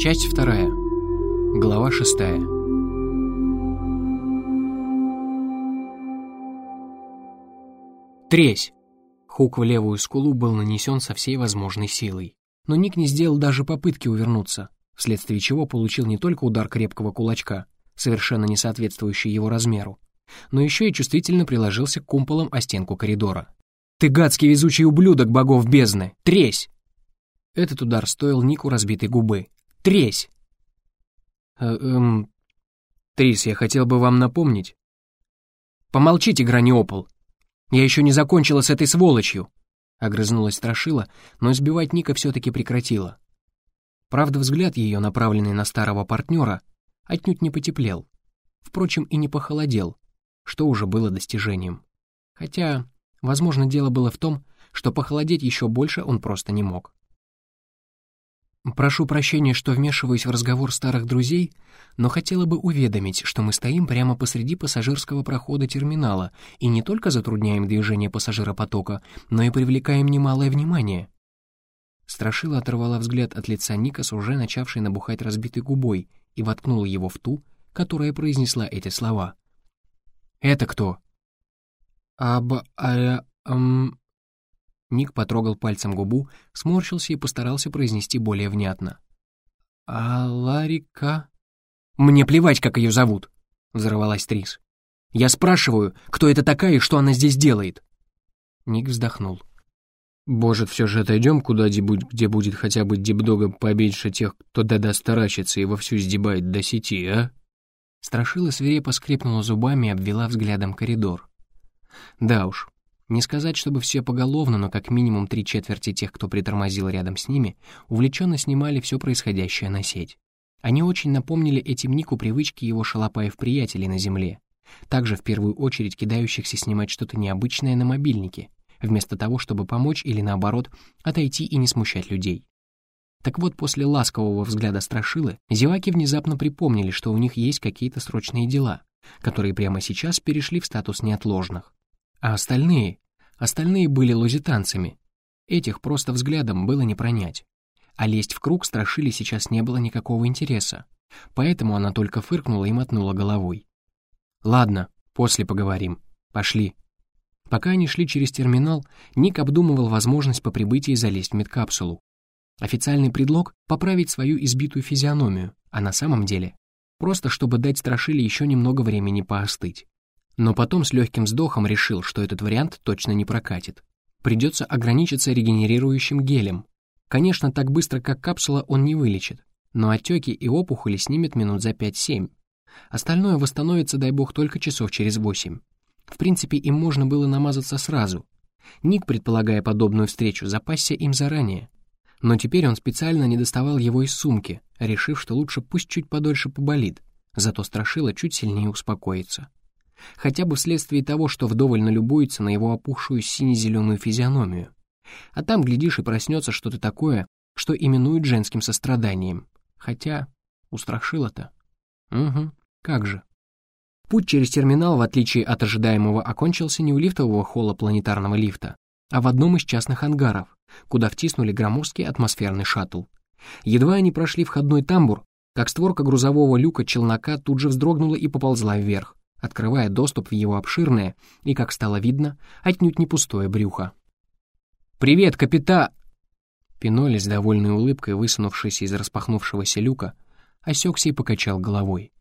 Часть вторая. Глава шестая. Тресь! Хук в левую скулу был нанесен со всей возможной силой. Но Ник не сделал даже попытки увернуться, вследствие чего получил не только удар крепкого кулачка, совершенно не соответствующий его размеру, но еще и чувствительно приложился кумполом о стенку коридора. «Ты гадский везучий ублюдок богов бездны! Тресь!» Этот удар стоил Нику разбитой губы. «Тресь!» э, «Эм... Трис, я хотел бы вам напомнить...» «Помолчите, Граниопол! Я еще не закончила с этой сволочью!» Огрызнулась Страшила, но избивать Ника все-таки прекратила. Правда, взгляд ее, направленный на старого партнера, отнюдь не потеплел. Впрочем, и не похолодел, что уже было достижением. Хотя, возможно, дело было в том, что похолодеть еще больше он просто не мог. Прошу прощения, что вмешиваюсь в разговор старых друзей, но хотела бы уведомить, что мы стоим прямо посреди пассажирского прохода терминала и не только затрудняем движение пассажиропотока, но и привлекаем немалое внимание. Страшила оторвала взгляд от лица Ника уже начавшей набухать разбитой губой и воткнула его в ту, которая произнесла эти слова. «Это кто?» «Аба... а... ам...» Ник потрогал пальцем губу, сморщился и постарался произнести более внятно. «А Ларика...» «Мне плевать, как ее зовут!» — взорвалась Трис. «Я спрашиваю, кто это такая и что она здесь делает?» Ник вздохнул. «Может, все же отойдем куда-нибудь, где будет хотя бы дипдога поменьше тех, кто да-да старачится и вовсю сдебает до сети, а?» Страшила свирепо скрипнула зубами и обвела взглядом коридор. Да уж, не сказать, чтобы все поголовно, но как минимум три четверти тех, кто притормозил рядом с ними, увлеченно снимали все происходящее на сеть. Они очень напомнили этим Нику привычки его шалопаев-приятелей на земле, также в первую очередь кидающихся снимать что-то необычное на мобильнике, вместо того, чтобы помочь или, наоборот, отойти и не смущать людей. Так вот, после ласкового взгляда Страшилы, зеваки внезапно припомнили, что у них есть какие-то срочные дела, которые прямо сейчас перешли в статус неотложных. А остальные? Остальные были лузитанцами. Этих просто взглядом было не пронять. А лезть в круг страшили сейчас не было никакого интереса. Поэтому она только фыркнула и мотнула головой. «Ладно, после поговорим. Пошли». Пока они шли через терминал, Ник обдумывал возможность по прибытии залезть в медкапсулу. Официальный предлог — поправить свою избитую физиономию, а на самом деле — просто чтобы дать Страшиле еще немного времени поостыть но потом с легким вздохом решил, что этот вариант точно не прокатит. Придется ограничиться регенерирующим гелем. Конечно, так быстро, как капсула, он не вылечит, но отеки и опухоли снимет минут за 5-7. Остальное восстановится, дай бог, только часов через 8. В принципе, им можно было намазаться сразу. Ник, предполагая подобную встречу, запасся им заранее. Но теперь он специально не доставал его из сумки, решив, что лучше пусть чуть подольше поболит, зато страшило чуть сильнее успокоится хотя бы вследствие того, что вдоволь налюбуется на его опухшую сине-зеленую физиономию. А там, глядишь, и проснется что-то такое, что именуют женским состраданием. Хотя, устрашило-то. Угу, как же. Путь через терминал, в отличие от ожидаемого, окончился не у лифтового холла планетарного лифта, а в одном из частных ангаров, куда втиснули громоздкий атмосферный шаттл. Едва они прошли входной тамбур, как створка грузового люка челнока тут же вздрогнула и поползла вверх открывая доступ в его обширное и, как стало видно, отнюдь не пустое брюхо. «Привет, капита...» Пиноли с довольной улыбкой, высунувшись из распахнувшегося люка, осекся и покачал головой.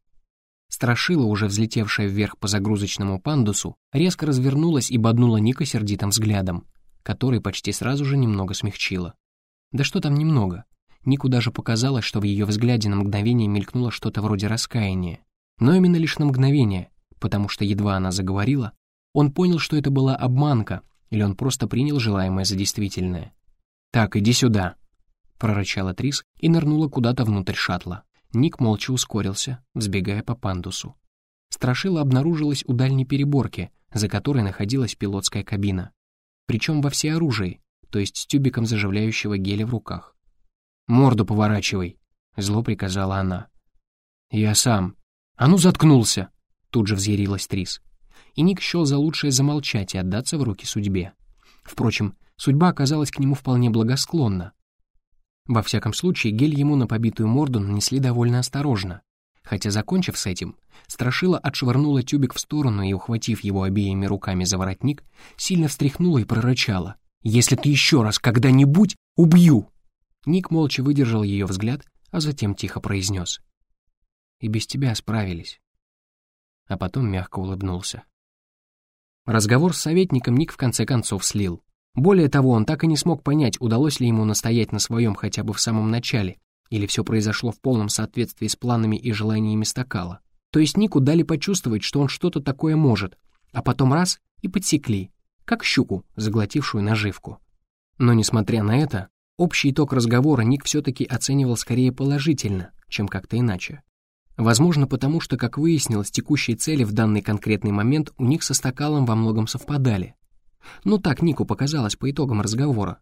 Страшила, уже взлетевшая вверх по загрузочному пандусу, резко развернулась и боднула Ника сердитым взглядом, который почти сразу же немного смягчила. Да что там немного? Нику даже показалось, что в ее взгляде на мгновение мелькнуло что-то вроде раскаяния. Но именно лишь на мгновение, потому что едва она заговорила, он понял, что это была обманка, или он просто принял желаемое за действительное. «Так, иди сюда», — прорычала Трис и нырнула куда-то внутрь шаттла. Ник молча ускорился, взбегая по пандусу. Страшила обнаружилась у дальней переборки, за которой находилась пилотская кабина. Причем во всеоружии, то есть с тюбиком заживляющего геля в руках. «Морду поворачивай», — зло приказала она. «Я сам. А ну заткнулся!» Тут же взъярилась Трис. И Ник счел за лучшее замолчать и отдаться в руки судьбе. Впрочем, судьба оказалась к нему вполне благосклонна. Во всяком случае, гель ему на побитую морду нанесли довольно осторожно. Хотя, закончив с этим, Страшила отшвырнула тюбик в сторону и, ухватив его обеими руками за воротник, сильно встряхнула и прорычала. «Если ты еще раз когда-нибудь, убью!» Ник молча выдержал ее взгляд, а затем тихо произнес. «И без тебя справились». А потом мягко улыбнулся. Разговор с советником Ник в конце концов слил. Более того, он так и не смог понять, удалось ли ему настоять на своем хотя бы в самом начале, или все произошло в полном соответствии с планами и желаниями Стакала. То есть Нику дали почувствовать, что он что-то такое может, а потом раз — и подсекли, как щуку, заглотившую наживку. Но, несмотря на это, общий итог разговора Ник все-таки оценивал скорее положительно, чем как-то иначе. Возможно, потому что, как выяснилось, текущие цели в данный конкретный момент у них со Стакалом во многом совпадали. Ну так Нику показалось по итогам разговора.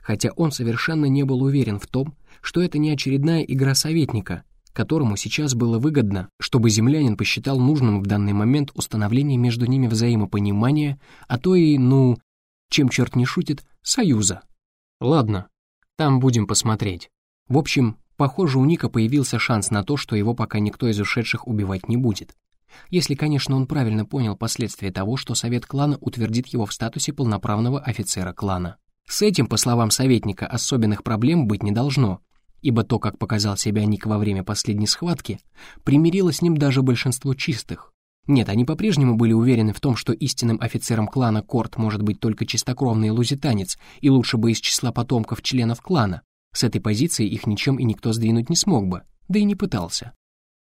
Хотя он совершенно не был уверен в том, что это не очередная игра советника, которому сейчас было выгодно, чтобы землянин посчитал нужным в данный момент установление между ними взаимопонимания, а то и, ну, чем черт не шутит, союза. Ладно, там будем посмотреть. В общем, похоже, у Ника появился шанс на то, что его пока никто из ушедших убивать не будет. Если, конечно, он правильно понял последствия того, что совет клана утвердит его в статусе полноправного офицера клана. С этим, по словам советника, особенных проблем быть не должно, ибо то, как показал себя Ник во время последней схватки, примирило с ним даже большинство чистых. Нет, они по-прежнему были уверены в том, что истинным офицером клана Корт может быть только чистокровный лузитанец, и лучше бы из числа потомков членов клана. С этой позиции их ничем и никто сдвинуть не смог бы, да и не пытался.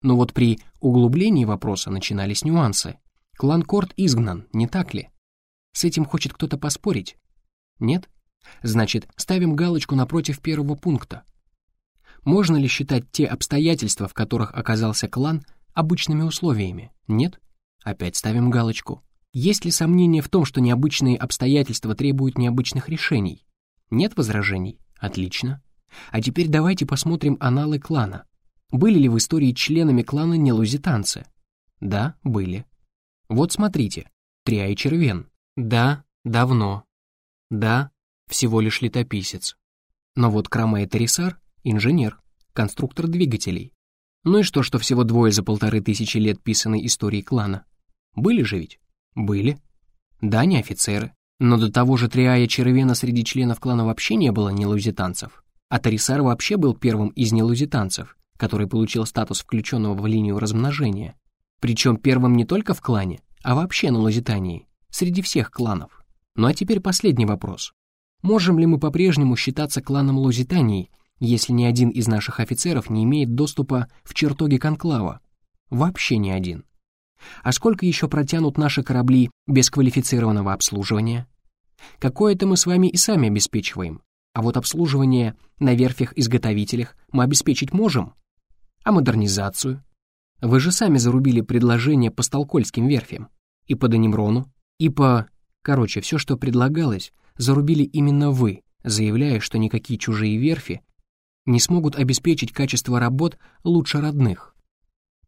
Но вот при углублении вопроса начинались нюансы. Клан Корт изгнан, не так ли? С этим хочет кто-то поспорить? Нет? Значит, ставим галочку напротив первого пункта. Можно ли считать те обстоятельства, в которых оказался клан, обычными условиями? Нет? Опять ставим галочку. Есть ли сомнения в том, что необычные обстоятельства требуют необычных решений? Нет возражений? Отлично. А теперь давайте посмотрим аналы клана. Были ли в истории членами клана нелузитанцы? Да, были. Вот смотрите. Триай Червен. Да, давно. Да, всего лишь летописец. Но вот Крама Тарисар — инженер, конструктор двигателей. Ну и что, что всего двое за полторы тысячи лет писанной истории клана? Были же ведь? Были. Да, не офицеры. Но до того же Триая Червена среди членов клана вообще не было нелузитанцев. А Тарисар вообще был первым из нелузитанцев, который получил статус включенного в линию размножения. Причем первым не только в клане, а вообще на Лузитании, среди всех кланов. Ну а теперь последний вопрос. Можем ли мы по-прежнему считаться кланом Лузитании, если ни один из наших офицеров не имеет доступа в чертоги конклава? Вообще ни один. А сколько еще протянут наши корабли без квалифицированного обслуживания? Какое-то мы с вами и сами обеспечиваем, а вот обслуживание на верфях-изготовителях мы обеспечить можем. А модернизацию? Вы же сами зарубили предложение по Столкольским верфям. И по Данимрону, и по... Короче, все, что предлагалось, зарубили именно вы, заявляя, что никакие чужие верфи не смогут обеспечить качество работ лучше родных.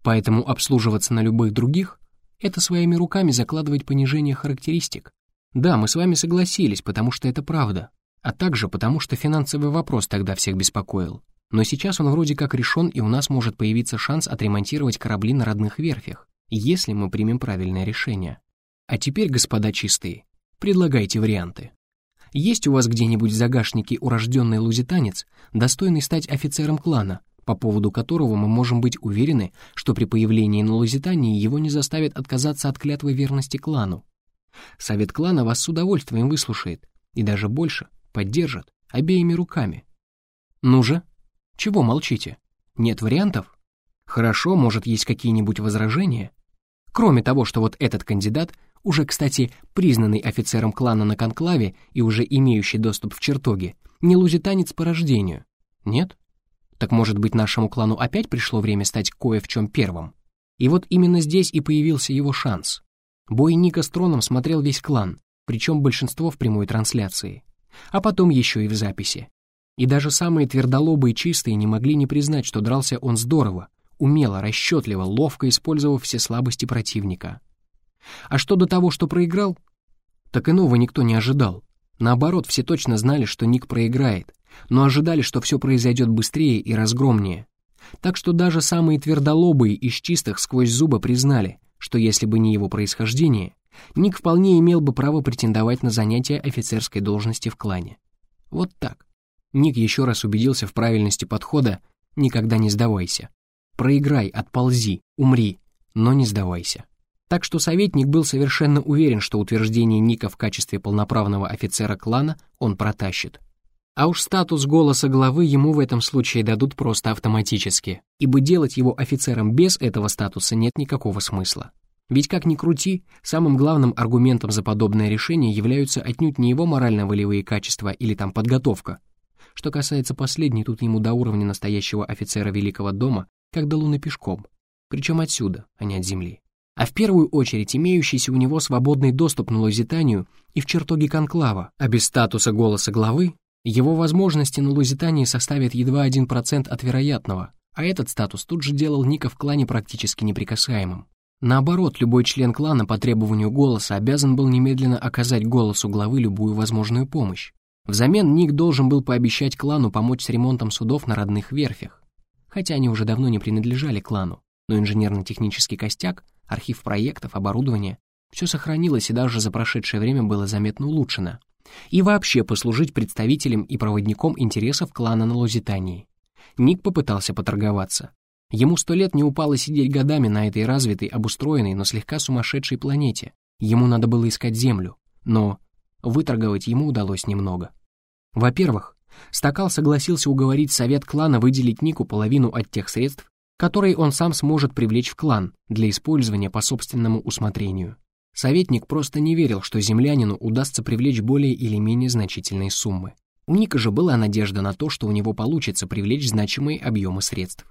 Поэтому обслуживаться на любых других — это своими руками закладывать понижение характеристик. Да, мы с вами согласились, потому что это правда, а также потому что финансовый вопрос тогда всех беспокоил. Но сейчас он вроде как решен, и у нас может появиться шанс отремонтировать корабли на родных верфях, если мы примем правильное решение. А теперь, господа чистые, предлагайте варианты. Есть у вас где-нибудь в загашнике урожденный лузитанец, достойный стать офицером клана, по поводу которого мы можем быть уверены, что при появлении на Лузитании его не заставят отказаться от клятвы верности клану? Совет клана вас с удовольствием выслушает, и даже больше, поддержит, обеими руками. Ну же, чего молчите? Нет вариантов? Хорошо, может, есть какие-нибудь возражения? Кроме того, что вот этот кандидат уже, кстати, признанный офицером клана на конклаве и уже имеющий доступ в чертоги, не лузитанец по рождению. Нет? Так может быть, нашему клану опять пришло время стать кое в чем первым? И вот именно здесь и появился его шанс. Бой Ника с троном смотрел весь клан, причем большинство в прямой трансляции. А потом еще и в записи. И даже самые твердолобые чистые не могли не признать, что дрался он здорово, умело, расчетливо, ловко использовав все слабости противника. А что до того, что проиграл? Так иного никто не ожидал. Наоборот, все точно знали, что Ник проиграет, но ожидали, что все произойдет быстрее и разгромнее. Так что даже самые твердолобые из чистых сквозь зубы признали, что если бы не его происхождение, Ник вполне имел бы право претендовать на занятие офицерской должности в клане. Вот так. Ник еще раз убедился в правильности подхода «никогда не сдавайся». Проиграй, отползи, умри, но не сдавайся. Так что советник был совершенно уверен, что утверждение Ника в качестве полноправного офицера клана он протащит. А уж статус голоса главы ему в этом случае дадут просто автоматически, ибо делать его офицером без этого статуса нет никакого смысла. Ведь как ни крути, самым главным аргументом за подобное решение являются отнюдь не его морально-волевые качества или там подготовка. Что касается последней, тут ему до уровня настоящего офицера Великого дома, как до луны пешком. Причем отсюда, а не от земли. А в первую очередь имеющийся у него свободный доступ на Лузитанию и в чертоги Конклава, а без статуса голоса главы, его возможности на Лузитании составят едва 1% от вероятного, а этот статус тут же делал Ника в клане практически неприкасаемым. Наоборот, любой член клана по требованию голоса обязан был немедленно оказать голосу главы любую возможную помощь. Взамен Ник должен был пообещать клану помочь с ремонтом судов на родных верфях. Хотя они уже давно не принадлежали клану, но инженерно-технический костяк, архив проектов, оборудование — все сохранилось и даже за прошедшее время было заметно улучшено. И вообще послужить представителем и проводником интересов клана на Лузитании. Ник попытался поторговаться. Ему сто лет не упало сидеть годами на этой развитой, обустроенной, но слегка сумасшедшей планете. Ему надо было искать Землю, но выторговать ему удалось немного. Во-первых, Стакал согласился уговорить совет клана выделить Нику половину от тех средств, которые он сам сможет привлечь в клан для использования по собственному усмотрению. Советник просто не верил, что землянину удастся привлечь более или менее значительные суммы. У Ника же была надежда на то, что у него получится привлечь значимые объемы средств.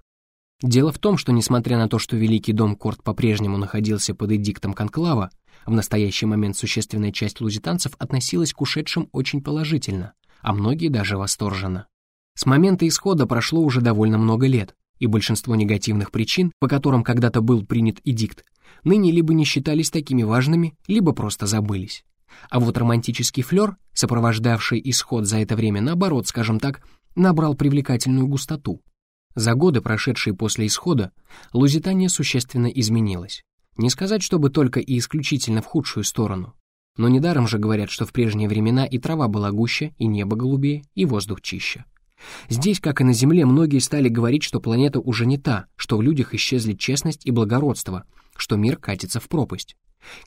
Дело в том, что несмотря на то, что Великий дом Корт по-прежнему находился под эдиктом Конклава, в настоящий момент существенная часть лузитанцев относилась к ушедшим очень положительно, а многие даже восторженно. С момента исхода прошло уже довольно много лет, и большинство негативных причин, по которым когда-то был принят эдикт, ныне либо не считались такими важными, либо просто забылись. А вот романтический флер, сопровождавший исход за это время, наоборот, скажем так, набрал привлекательную густоту, за годы, прошедшие после исхода, Лузитания существенно изменилась. Не сказать, чтобы только и исключительно в худшую сторону. Но недаром же говорят, что в прежние времена и трава была гуще, и небо голубее, и воздух чище. Здесь, как и на Земле, многие стали говорить, что планета уже не та, что в людях исчезли честность и благородство, что мир катится в пропасть.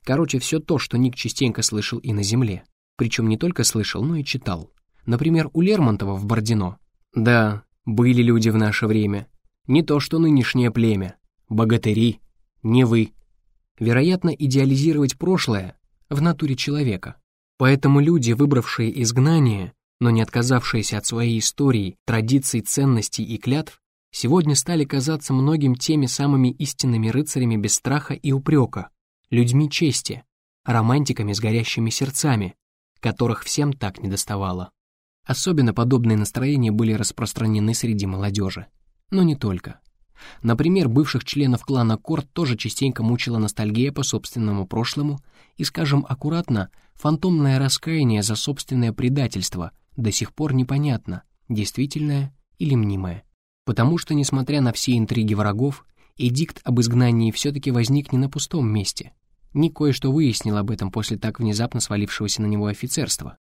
Короче, все то, что Ник частенько слышал и на Земле. Причем не только слышал, но и читал. Например, у Лермонтова в Бордино. Да, были люди в наше время. Не то что нынешнее племя. Богатыри. Не вы. Вероятно, идеализировать прошлое в натуре человека. Поэтому люди, выбравшие изгнание, но не отказавшиеся от своей истории, традиций, ценностей и клятв, сегодня стали казаться многим теми самыми истинными рыцарями без страха и упрека, людьми чести, романтиками с горящими сердцами, которых всем так недоставало. Особенно подобные настроения были распространены среди молодежи. Но не только. Например, бывших членов клана Корт тоже частенько мучила ностальгия по собственному прошлому и, скажем аккуратно, фантомное раскаяние за собственное предательство до сих пор непонятно, действительное или мнимое. Потому что, несмотря на все интриги врагов, эдикт об изгнании все-таки возник не на пустом месте. Ник кое-что выяснил об этом после так внезапно свалившегося на него офицерства.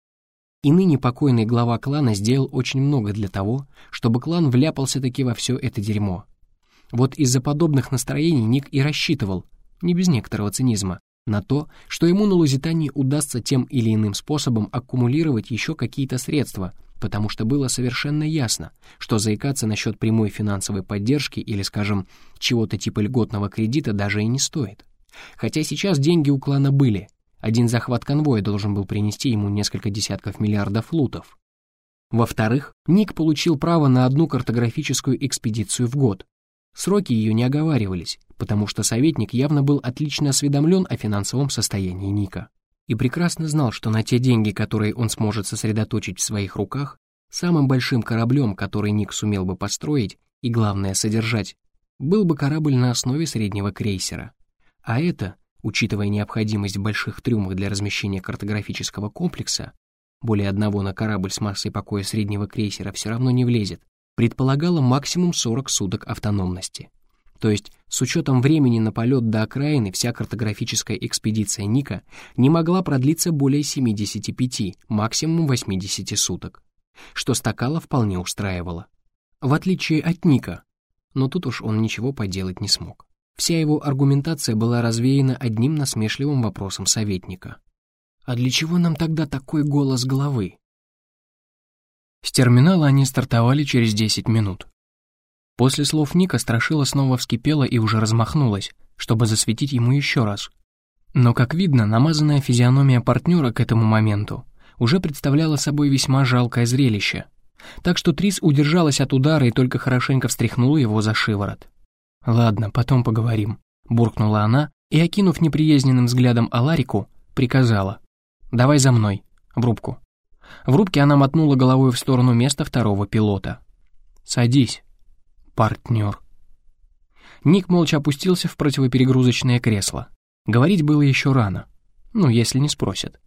И ныне покойный глава клана сделал очень много для того, чтобы клан вляпался-таки во все это дерьмо. Вот из-за подобных настроений Ник и рассчитывал, не без некоторого цинизма, на то, что ему на Лузитании удастся тем или иным способом аккумулировать еще какие-то средства, потому что было совершенно ясно, что заикаться насчет прямой финансовой поддержки или, скажем, чего-то типа льготного кредита даже и не стоит. Хотя сейчас деньги у клана были, один захват конвоя должен был принести ему несколько десятков миллиардов лутов. Во-вторых, Ник получил право на одну картографическую экспедицию в год. Сроки ее не оговаривались, потому что советник явно был отлично осведомлен о финансовом состоянии Ника и прекрасно знал, что на те деньги, которые он сможет сосредоточить в своих руках, самым большим кораблем, который Ник сумел бы построить и, главное, содержать, был бы корабль на основе среднего крейсера. А это учитывая необходимость больших трюмов для размещения картографического комплекса, более одного на корабль с массой покоя среднего крейсера все равно не влезет, предполагала максимум 40 суток автономности. То есть, с учетом времени на полет до окраины, вся картографическая экспедиция Ника не могла продлиться более 75, максимум 80 суток, что Стакала вполне устраивало. В отличие от Ника, но тут уж он ничего поделать не смог. Вся его аргументация была развеяна одним насмешливым вопросом советника. «А для чего нам тогда такой голос головы?» С терминала они стартовали через 10 минут. После слов Ника Страшила снова вскипела и уже размахнулась, чтобы засветить ему еще раз. Но, как видно, намазанная физиономия партнера к этому моменту уже представляла собой весьма жалкое зрелище. Так что Трис удержалась от удара и только хорошенько встряхнула его за шиворот. «Ладно, потом поговорим», — буркнула она и, окинув неприязненным взглядом Аларику, приказала. «Давай за мной, в рубку». В рубке она мотнула головой в сторону места второго пилота. «Садись», партнер. Ник молча опустился в противоперегрузочное кресло. Говорить было еще рано. Ну, если не спросят.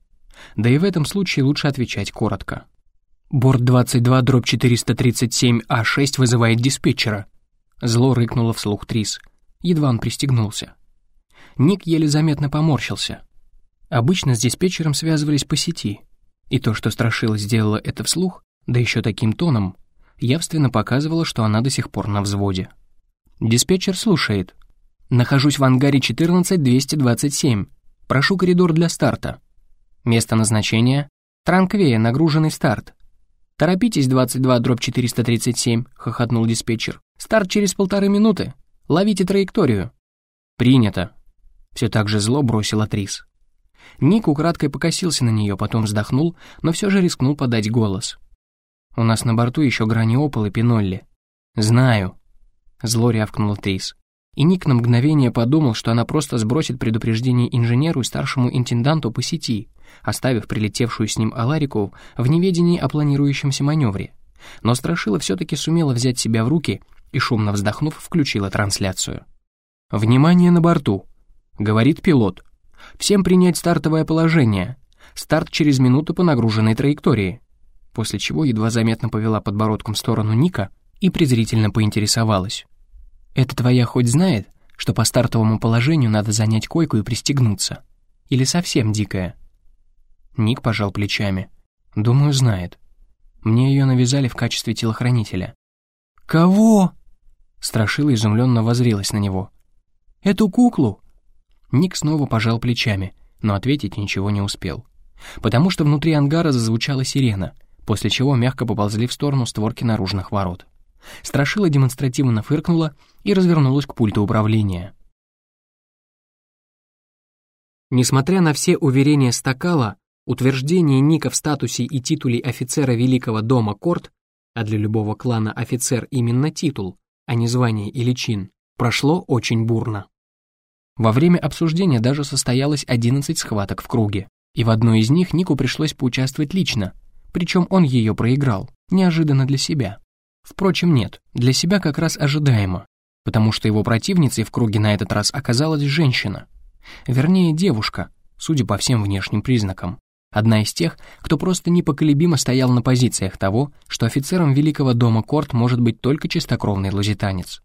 Да и в этом случае лучше отвечать коротко. «Борт 22, дробь 437А6 вызывает диспетчера», Зло рыкнуло вслух Трис. Едва он пристегнулся. Ник еле заметно поморщился. Обычно с диспетчером связывались по сети. И то, что Страшила сделала это вслух, да еще таким тоном, явственно показывала, что она до сих пор на взводе. Диспетчер слушает. «Нахожусь в ангаре 14227. Прошу коридор для старта. Место назначения — Транквея, нагруженный старт. «Торопитесь, 22 дробь 437», — хохотнул диспетчер. «Старт через полторы минуты. Ловите траекторию». «Принято». Все так же зло бросила Трис. Ник украдкой покосился на нее, потом вздохнул, но все же рискнул подать голос. У нас на борту еще граниопол и пинолли». «Знаю», — зло рявкнул Трис. И Ник на мгновение подумал, что она просто сбросит предупреждение инженеру и старшему интенданту по сети, оставив прилетевшую с ним Аларику в неведении о планирующемся маневре. Но Страшила все-таки сумела взять себя в руки и, шумно вздохнув, включила трансляцию. «Внимание на борту!» — говорит пилот. «Всем принять стартовое положение. Старт через минуту по нагруженной траектории после чего едва заметно повела подбородком в сторону Ника и презрительно поинтересовалась. «Это твоя хоть знает, что по стартовому положению надо занять койку и пристегнуться? Или совсем дикая?» Ник пожал плечами. «Думаю, знает. Мне ее навязали в качестве телохранителя». «Кого?» Страшила изумленно возрилась на него. «Эту куклу?» Ник снова пожал плечами, но ответить ничего не успел. Потому что внутри ангара зазвучала сирена — после чего мягко поползли в сторону створки наружных ворот. Страшила демонстративно фыркнула и развернулась к пульту управления. Несмотря на все уверения Стакала, утверждение Ника в статусе и титуле офицера Великого дома Корт, а для любого клана офицер именно титул, а не звание или чин, прошло очень бурно. Во время обсуждения даже состоялось 11 схваток в круге, и в одной из них Нику пришлось поучаствовать лично, причем он ее проиграл, неожиданно для себя. Впрочем, нет, для себя как раз ожидаемо, потому что его противницей в круге на этот раз оказалась женщина. Вернее, девушка, судя по всем внешним признакам. Одна из тех, кто просто непоколебимо стоял на позициях того, что офицером Великого дома Корт может быть только чистокровный лузитанец.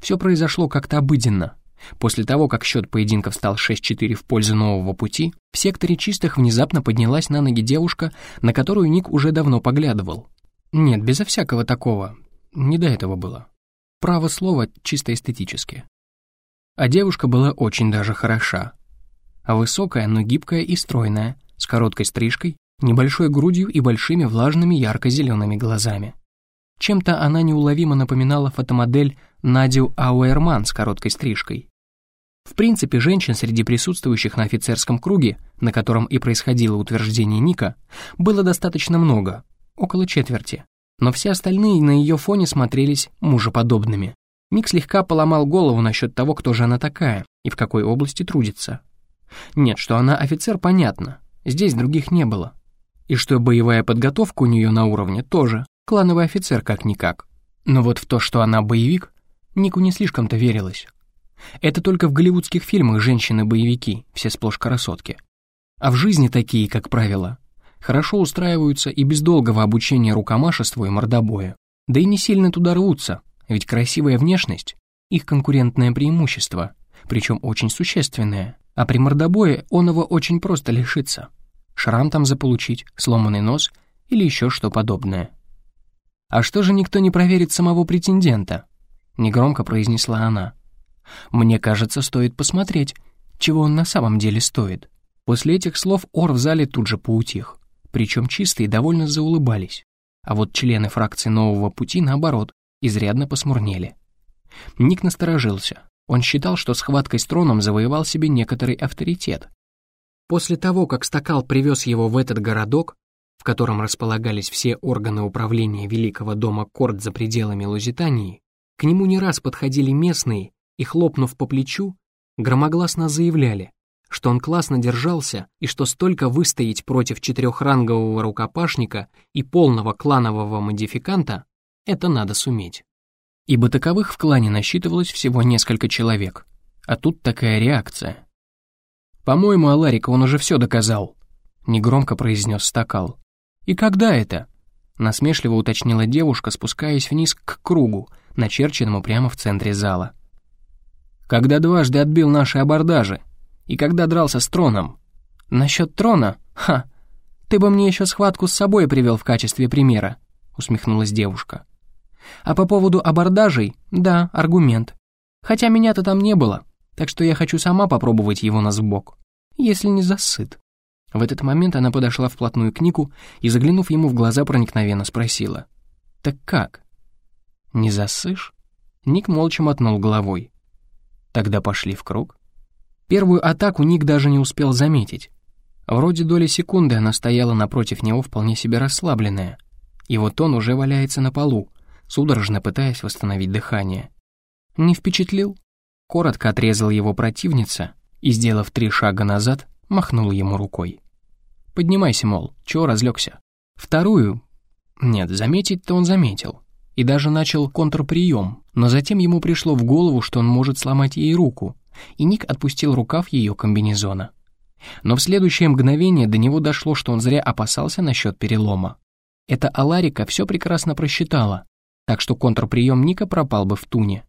Все произошло как-то обыденно, После того, как счет поединков стал 6-4 в пользу нового пути, в секторе чистых внезапно поднялась на ноги девушка, на которую Ник уже давно поглядывал. Нет, безо всякого такого. Не до этого было. Право слово чисто эстетически. А девушка была очень даже хороша. Высокая, но гибкая и стройная, с короткой стрижкой, небольшой грудью и большими влажными ярко-зелеными глазами. Чем-то она неуловимо напоминала фотомодель Надю Ауэрман с короткой стрижкой. В принципе, женщин среди присутствующих на офицерском круге, на котором и происходило утверждение Ника, было достаточно много, около четверти. Но все остальные на ее фоне смотрелись мужеподобными. Ник слегка поломал голову насчет того, кто же она такая и в какой области трудится. Нет, что она офицер, понятно, здесь других не было. И что боевая подготовка у нее на уровне тоже, клановый офицер как-никак. Но вот в то, что она боевик, Нику не слишком-то верилось. Это только в голливудских фильмах женщины-боевики, все сплошь красотки. А в жизни такие, как правило, хорошо устраиваются и без долгого обучения рукомашеству и мордобоя. Да и не сильно туда рвутся, ведь красивая внешность — их конкурентное преимущество, причем очень существенное, а при мордобое он его очень просто лишиться. Шрам там заполучить, сломанный нос или еще что подобное. «А что же никто не проверит самого претендента?» — негромко произнесла она. «Мне кажется, стоит посмотреть, чего он на самом деле стоит». После этих слов ор в зале тут же поутих, причем чистые довольно заулыбались, а вот члены фракции «Нового пути», наоборот, изрядно посмурнели. Ник насторожился. Он считал, что схваткой с троном завоевал себе некоторый авторитет. После того, как Стакал привез его в этот городок, в котором располагались все органы управления Великого дома Корт за пределами Лузитании, к нему не раз подходили местные и, хлопнув по плечу, громогласно заявляли, что он классно держался и что столько выстоять против четырехрангового рукопашника и полного кланового модификанта — это надо суметь. Ибо таковых в клане насчитывалось всего несколько человек, а тут такая реакция. «По-моему, Аларика он уже все доказал», — негромко произнес Стакал. «И когда это?» — насмешливо уточнила девушка, спускаясь вниз к кругу, начерченному прямо в центре зала. «Когда дважды отбил наши абордажи», и когда дрался с троном. Насчет трона? Ха! Ты бы мне еще схватку с собой привел в качестве примера, усмехнулась девушка. А по поводу абордажей, да, аргумент. Хотя меня-то там не было, так что я хочу сама попробовать его на сбок, если не засыт. В этот момент она подошла вплотную к Нику и, заглянув ему в глаза, проникновенно спросила. «Так как?» «Не засышь?» Ник молча мотнул головой. «Тогда пошли в круг». Первую атаку Ник даже не успел заметить. Вроде доли секунды она стояла напротив него вполне себе расслабленная. И вот он уже валяется на полу, судорожно пытаясь восстановить дыхание. Не впечатлил? Коротко отрезал его противница и, сделав три шага назад, махнул ему рукой. «Поднимайся, мол, чего разлегся?» Вторую... Нет, заметить-то он заметил. И даже начал контрприем, но затем ему пришло в голову, что он может сломать ей руку, и Ник отпустил рукав ее комбинезона. Но в следующее мгновение до него дошло, что он зря опасался насчет перелома. Эта Аларика все прекрасно просчитала, так что контрприем Ника пропал бы в туне.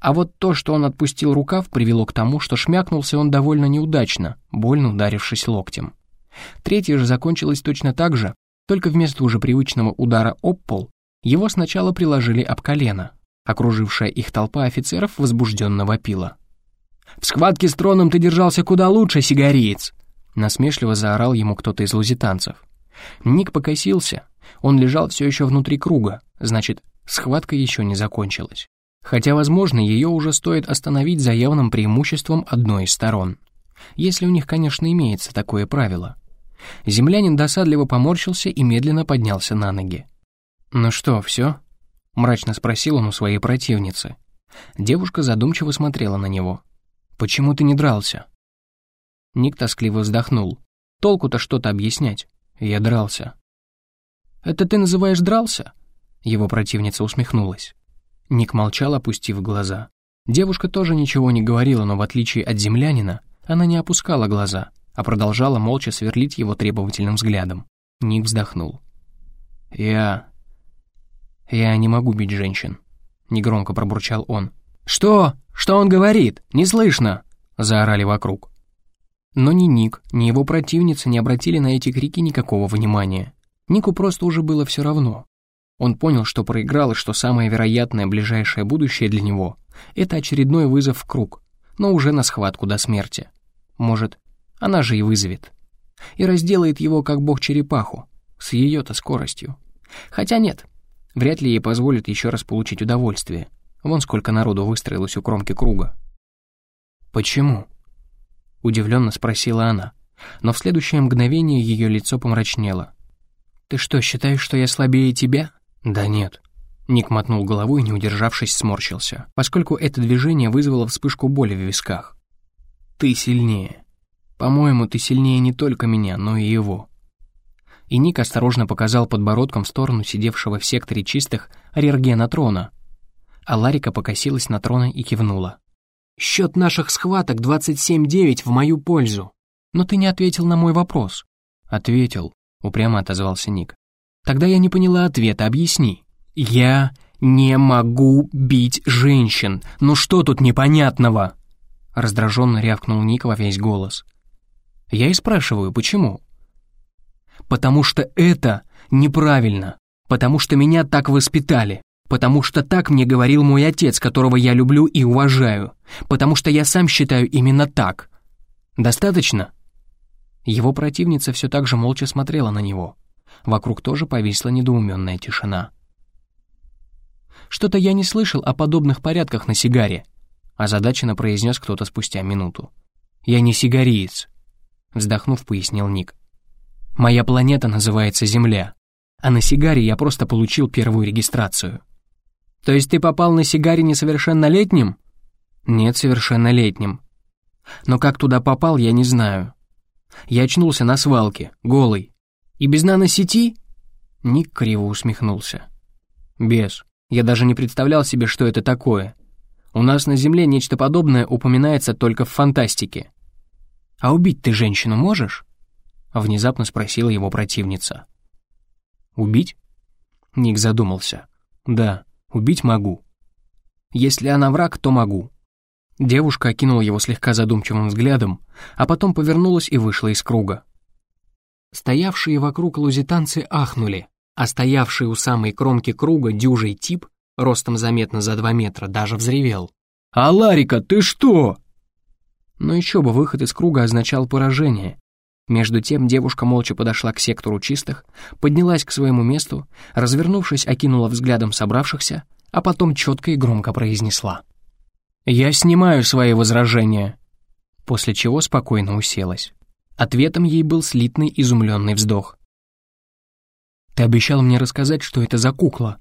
А вот то, что он отпустил рукав, привело к тому, что шмякнулся он довольно неудачно, больно ударившись локтем. Третья же закончилась точно так же, только вместо уже привычного удара об пол, его сначала приложили об колено. Окружившая их толпа офицеров возбужденно вопила. В схватке с троном ты держался куда лучше, сигариец!» Насмешливо заорал ему кто-то из лузитанцев. Ник покосился. Он лежал все еще внутри круга, значит, схватка еще не закончилась. Хотя, возможно, ее уже стоит остановить за явным преимуществом одной из сторон. Если у них, конечно, имеется такое правило. Землянин досадливо поморщился и медленно поднялся на ноги. «Ну что, все?» — мрачно спросил он у своей противницы. Девушка задумчиво смотрела на него. Почему ты не дрался?» Ник тоскливо вздохнул. «Толку-то что-то объяснять. Я дрался». «Это ты называешь дрался?» Его противница усмехнулась. Ник молчал, опустив глаза. Девушка тоже ничего не говорила, но в отличие от землянина, она не опускала глаза, а продолжала молча сверлить его требовательным взглядом. Ник вздохнул. «Я... я не могу бить женщин», — негромко пробурчал он. «Что? Что он говорит? Не слышно!» — заорали вокруг. Но ни Ник, ни его противница не обратили на эти крики никакого внимания. Нику просто уже было все равно. Он понял, что проиграл и что самое вероятное ближайшее будущее для него — это очередной вызов в круг, но уже на схватку до смерти. Может, она же и вызовет. И разделает его, как бог-черепаху, с ее-то скоростью. Хотя нет, вряд ли ей позволит еще раз получить удовольствие — Вон сколько народу выстроилось у кромки круга. «Почему?» — удивленно спросила она, но в следующее мгновение ее лицо помрачнело. «Ты что, считаешь, что я слабее тебя?» «Да нет». Ник мотнул головой не удержавшись, сморщился, поскольку это движение вызвало вспышку боли в висках. «Ты сильнее. По-моему, ты сильнее не только меня, но и его». И Ник осторожно показал подбородком в сторону сидевшего в секторе чистых арергена трона, а Ларика покосилась на трона и кивнула. «Счет наших схваток 27-9 в мою пользу. Но ты не ответил на мой вопрос». «Ответил», — упрямо отозвался Ник. «Тогда я не поняла ответа, объясни». «Я не могу бить женщин, ну что тут непонятного?» Раздраженно рявкнул Ник во весь голос. Я и спрашиваю, почему? Потому что это неправильно, потому что меня так воспитали, потому что так мне говорил мой отец, которого я люблю и уважаю, потому что я сам считаю именно так. Достаточно?» Его противница все так же молча смотрела на него. Вокруг тоже повисла недоуменная тишина. «Что-то я не слышал о подобных порядках на сигаре», озадаченно произнес кто-то спустя минуту. «Я не сигариец», вздохнув, пояснил Ник. «Моя планета называется Земля, а на сигаре я просто получил первую регистрацию». То есть ты попал на сигаре несовершеннолетним? Нет, совершеннолетним. Но как туда попал, я не знаю. Я очнулся на свалке, голый. И без наносети? Ник криво усмехнулся. Без. Я даже не представлял себе, что это такое. У нас на Земле нечто подобное упоминается только в фантастике. А убить ты женщину можешь? Внезапно спросила его противница. Убить? Ник задумался. Да. Убить могу. Если она враг, то могу. Девушка окинула его слегка задумчивым взглядом, а потом повернулась и вышла из круга. Стоявшие вокруг лузитанцы ахнули, а стоявший у самой кромки круга дюжий тип, ростом заметно за два метра, даже взревел. «А Ларика, ты что?» Но еще бы выход из круга означал поражение. Между тем девушка молча подошла к сектору чистых, поднялась к своему месту, развернувшись, окинула взглядом собравшихся, а потом четко и громко произнесла. «Я снимаю свои возражения», после чего спокойно уселась. Ответом ей был слитный изумленный вздох. «Ты обещал мне рассказать, что это за кукла?»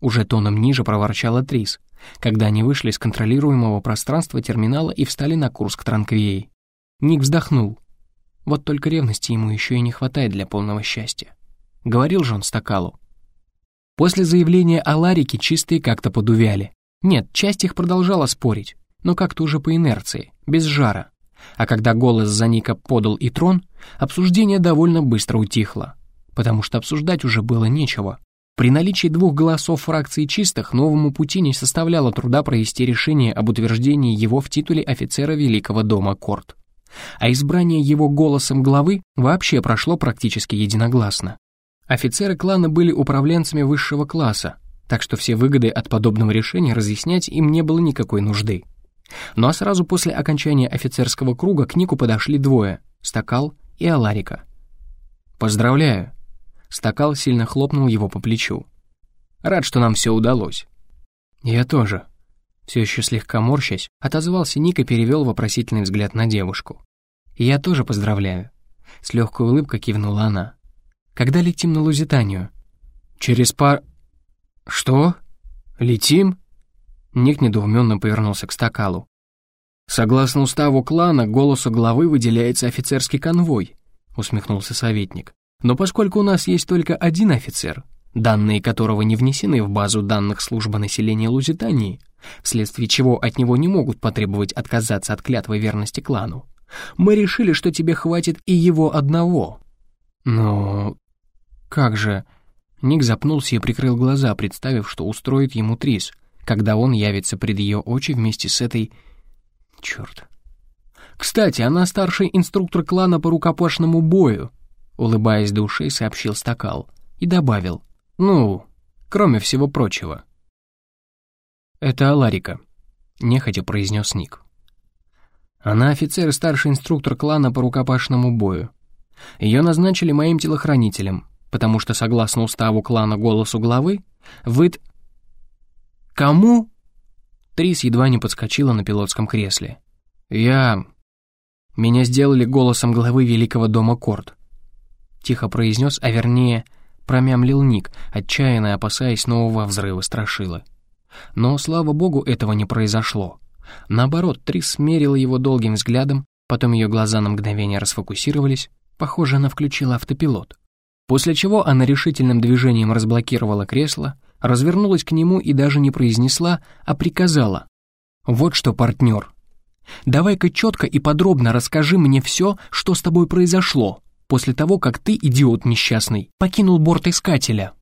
Уже тоном ниже проворчала Трис, когда они вышли из контролируемого пространства терминала и встали на курс к Транквией. Ник вздохнул. Вот только ревности ему еще и не хватает для полного счастья. Говорил же он Стакалу. После заявления о Ларике чистые как-то подувяли. Нет, часть их продолжала спорить, но как-то уже по инерции, без жара. А когда голос за Ника подал и трон, обсуждение довольно быстро утихло, потому что обсуждать уже было нечего. При наличии двух голосов фракции чистых новому пути не составляло труда провести решение об утверждении его в титуле офицера Великого дома Корт а избрание его голосом главы вообще прошло практически единогласно. Офицеры клана были управленцами высшего класса, так что все выгоды от подобного решения разъяснять им не было никакой нужды. Ну а сразу после окончания офицерского круга к Нику подошли двое — Стакал и Аларика. «Поздравляю!» Стакал сильно хлопнул его по плечу. «Рад, что нам все удалось». «Я тоже», все еще слегка морщась, отозвался Ник и перевел вопросительный взгляд на девушку. «Я тоже поздравляю». С легкой улыбкой кивнула она. «Когда летим на Лузитанию?» «Через пар...» «Что? Летим?» Ник недоуменно повернулся к стакалу. «Согласно уставу клана, голосу главы выделяется офицерский конвой», усмехнулся советник. «Но поскольку у нас есть только один офицер, данные которого не внесены в базу данных службы населения Лузитании, вследствие чего от него не могут потребовать отказаться от клятвы верности клану. Мы решили, что тебе хватит и его одного». «Но... как же...» Ник запнулся и прикрыл глаза, представив, что устроит ему Трис, когда он явится пред ее очи вместе с этой... Черт. «Кстати, она старший инструктор клана по рукопашному бою», улыбаясь до ушей, сообщил Стакал и добавил. «Ну, кроме всего прочего». «Это Аларика», — нехотя произнес Ник. Она офицер и старший инструктор клана по рукопашному бою. Ее назначили моим телохранителем, потому что, согласно уставу клана голосу главы, вы... Кому? Трис едва не подскочила на пилотском кресле. Я... Меня сделали голосом главы Великого дома Корт. Тихо произнес, а вернее, промямлил Ник, отчаянно опасаясь нового взрыва страшила. Но, слава богу, этого не произошло. Наоборот, Трис смерила его долгим взглядом, потом ее глаза на мгновение расфокусировались, похоже, она включила автопилот. После чего она решительным движением разблокировала кресло, развернулась к нему и даже не произнесла, а приказала. «Вот что, партнер, давай-ка четко и подробно расскажи мне все, что с тобой произошло, после того, как ты, идиот несчастный, покинул борт Искателя.